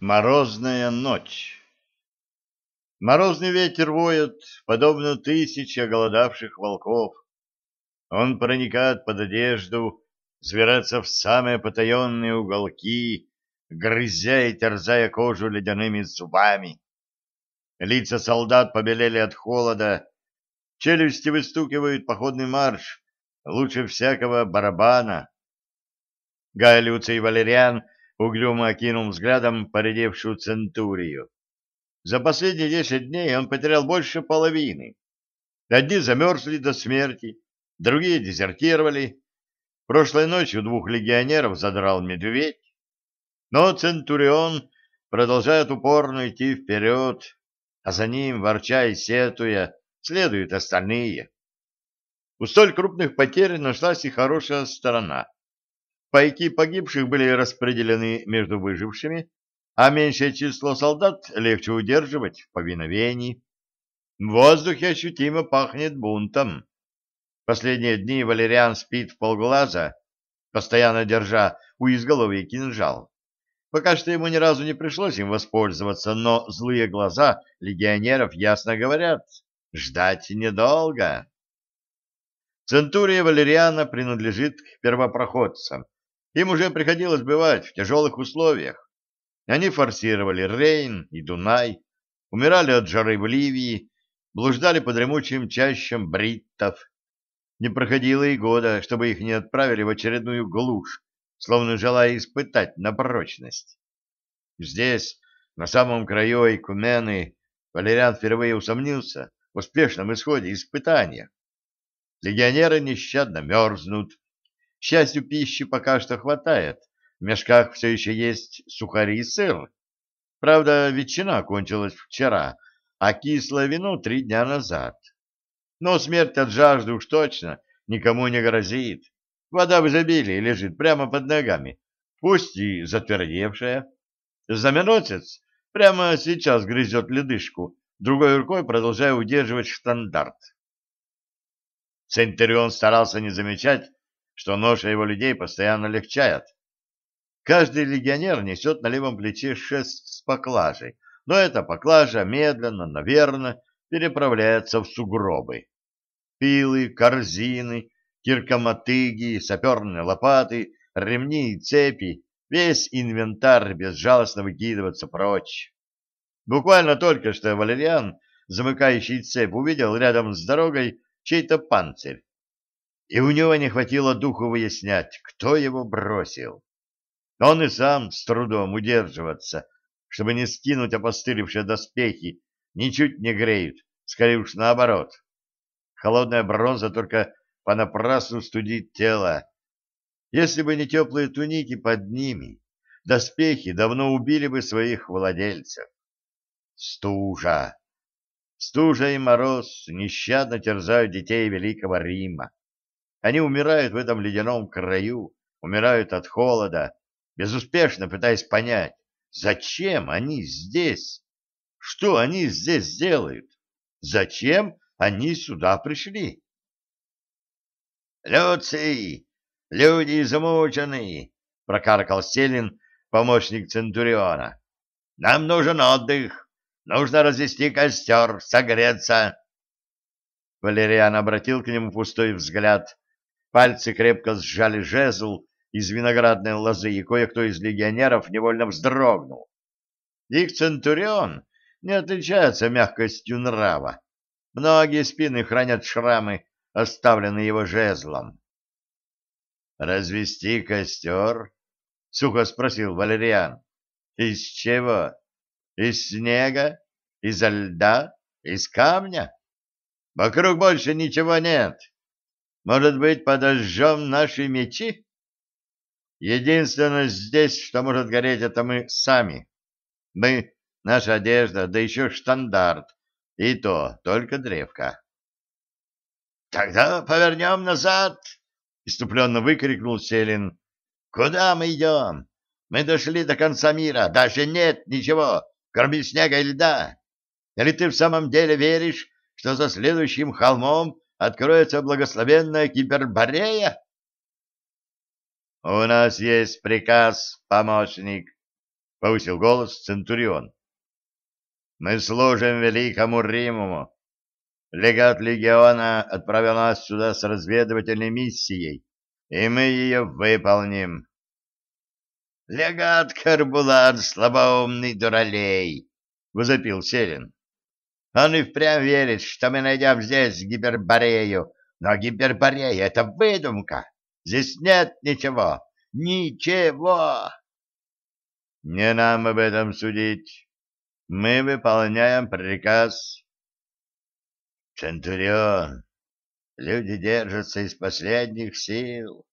Морозная ночь Морозный ветер воет, подобно тысяче голодавших волков. Он проникает под одежду, зверается в самые потаенные уголки, грызя и терзая кожу ледяными зубами. Лица солдат побелели от холода, челюсти выстукивают походный марш, лучше всякого барабана. Гай Люций и Валериан — угрюмо окинул взглядом поредевшую центурию. За последние десять дней он потерял больше половины. Одни замерзли до смерти, другие дезертировали. Прошлой ночью двух легионеров задрал медведь. Но Центурион продолжает упорно идти вперед, а за ним, ворча и сетуя, следуют остальные. У столь крупных потерь нашлась и хорошая сторона. Пайки погибших были распределены между выжившими, а меньшее число солдат легче удерживать в повиновении. В воздухе ощутимо пахнет бунтом. Последние дни Валериан спит в полглаза, постоянно держа у изголовья кинжал. Пока что ему ни разу не пришлось им воспользоваться, но злые глаза легионеров ясно говорят «ждать недолго». Центурия Валериана принадлежит к первопроходцам, им уже приходилось бывать в тяжелых условиях. Они форсировали Рейн и Дунай, умирали от жары в Ливии, блуждали по дремучим чащам бриттов. Не проходило и года, чтобы их не отправили в очередную глушь, словно желая испытать на прочность. Здесь, на самом краю Айкумены, Валериан впервые усомнился в успешном исходе испытания. Легионеры нещадно мерзнут, к счастью, пищи пока что хватает. В мешках все еще есть сухари и сыр. Правда, ветчина кончилась вчера, а кислое вино три дня назад. Но смерть от жажды уж точно никому не грозит. Вода в изобилии лежит прямо под ногами, пусть и затвердевшая. Знаменосец прямо сейчас грызет ледышку, другой рукой продолжая удерживать штандарт. Центурион старался не замечать, что ноша его людей постоянно легчает. Каждый легионер несет на левом плече шест с поклажей, но эта поклажа медленно, наверно, переправляется в сугробы. Пилы, корзины, киркомотыги, саперные лопаты, ремни и цепи — весь инвентарь безжалостно выкидывается прочь. Буквально только что Валериан, замыкающий цепь, увидел рядом с дорогой чей-то панцирь и у него не хватило духу выяснять, кто его бросил. Он и сам с трудом удерживаться, чтобы не скинуть опостылевшие доспехи, ничуть не греют, скорее уж наоборот. Холодная бронза только понапрасну студит тело. Если бы не теплые туники под ними, доспехи давно убили бы своих владельцев. Стужа! Стужа и мороз нещадно терзают детей Великого Рима. Они умирают в этом ледяном краю, умирают от холода, безуспешно пытаясь понять, зачем они здесь, что они здесь делают, зачем они сюда пришли. «Люций! Люди измучены!» — прокаркал Селин, помощник Центуриона. «Нам нужен отдых, нужно развести костер, согреться». Валериан обратил к нему пустой взгляд, Пальцы крепко сжали жезл из виноградной лозы, и кое-кто из легионеров невольно вздрогнул. Их центурион не отличается мягкостью нрава. Многие спины хранят шрамы, оставленные его жезлом. «Развести костер?» — сухо спросил Валериан. «Из чего? Из снега? Изо льда? Из камня? Вокруг больше ничего нет. Может быть, подожжем наши мечи? Единственное здесь, что может гореть, это мы сами. Мы, наша одежда, да еще штандарт, и то только древко. — Тогда повернем назад! — иступленно выкрикнул Селин. — Куда мы идем? Мы дошли до конца мира, даже нет ничего, кроме снега и льда. Или ты в самом деле веришь, что за следующим холмом откроется благословенная Киберборея? — У нас есть приказ, помощник, — повысил голос Центурион. «Мы служим великому Риму. Легат легиона отправил нас сюда с разведывательной миссией, и мы ее выполним». «Легат Карбулат, слабоумный дуралей!» — возопил Селин. «Он и впрямь верит, что мы найдем здесь гиперборею, но гиперборея — это выдумка. Здесь нет ничего, ничего!» Не нам об этом судить. Мы выполняем приказ. Центурион, люди держатся из последних сил.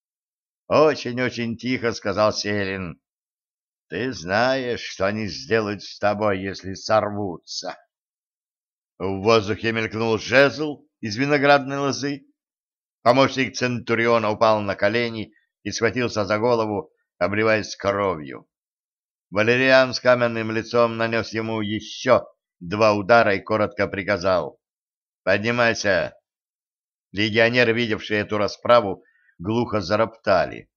Очень-очень тихо сказал Селин. Ты знаешь, что они сделают с тобой, если сорвутся. В воздухе мелькнул жезл из виноградной лозы. Помощник Центуриона упал на колени и схватился за голову, обливаясь кровью. Валериан с каменным лицом нанес ему еще два удара и коротко приказал. «Поднимайся!» Легионеры, видевшие эту расправу, глухо зароптали.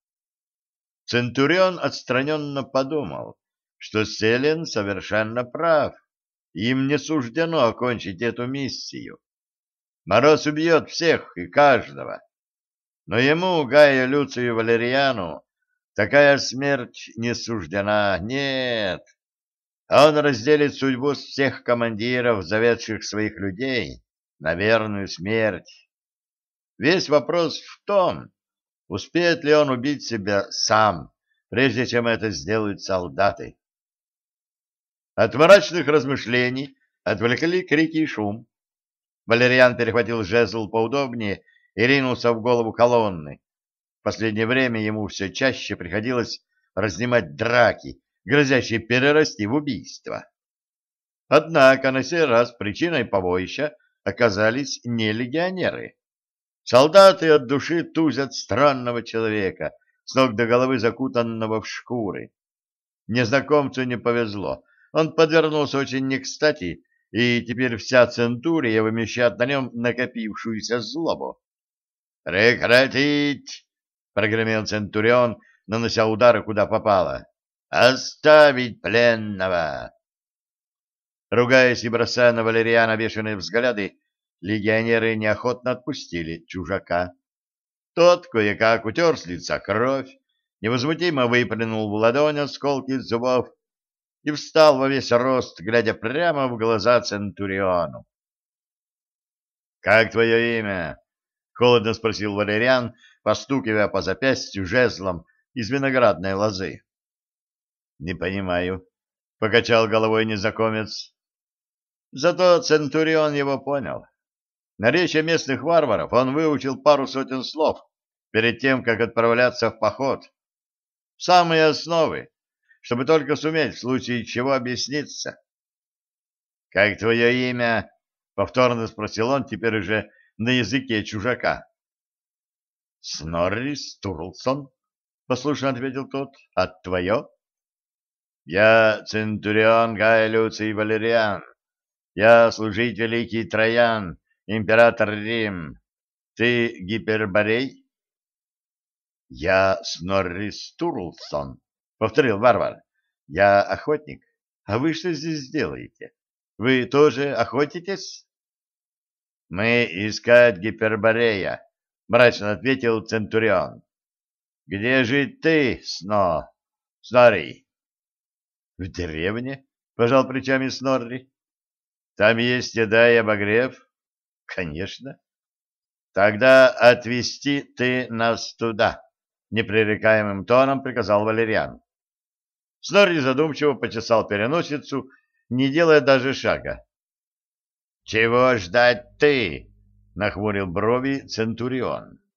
Центурион отстраненно подумал, что Селен совершенно прав. Им не суждено окончить эту миссию. Мороз убьет всех и каждого. Но ему, Гаю, Люцию и Валериану, Такая смерть не суждена, нет. Он разделит судьбу всех командиров, заведших своих людей, на верную смерть. Весь вопрос в том, успеет ли он убить себя сам, прежде чем это сделают солдаты. От мрачных размышлений отвлекли крики и шум. Валериан перехватил жезл поудобнее и ринулся в голову колонны последнее время ему все чаще приходилось разнимать драки, грозящие перерасти в убийство. Однако на сей раз причиной побоища оказались не легионеры. Солдаты от души тузят странного человека, с ног до головы закутанного в шкуры. Незнакомцу не повезло. Он подвернулся очень не кстати, и теперь вся центурия вымещает на нем накопившуюся злобу. «Прекратить!» прогремел Центурион, нанося удары куда попало. «Оставить пленного!» Ругаясь и бросая на Валериана бешеные взгляды, легионеры неохотно отпустили чужака. Тот кое-как утер с лица кровь, невозмутимо выплюнул в ладонь осколки зубов и встал во весь рост, глядя прямо в глаза Центуриону. «Как твое имя?» — холодно спросил Валериан, постукивая по запястью жезлом из виноградной лозы. — Не понимаю, — покачал головой незнакомец. Зато Центурион его понял. На речи местных варваров он выучил пару сотен слов перед тем, как отправляться в поход. Самые основы, чтобы только суметь в случае чего объясниться. — Как твое имя? — повторно спросил он теперь уже на языке чужака. — Снорри Стурлсон, — послушно ответил тот. — А твое? — Я Центурион Гай Люций Валериан. Я служить великий Троян, император Рим. Ты Гиперборей? — Я Снорри Стурлсон, — повторил варвар. — Я охотник. А вы что здесь делаете? Вы тоже охотитесь? — Мы искать Гиперборея, — мрачно ответил Центурион. — Где же ты, Сно? Снорри? — В деревне, — пожал плечами Снорри. — Там есть еда и обогрев? — Конечно. — Тогда отвезти ты нас туда, — непререкаемым тоном приказал Валериан. Снорри задумчиво почесал переносицу, не делая даже шага. — Чего ждать ты? нахмурил брови Центурион.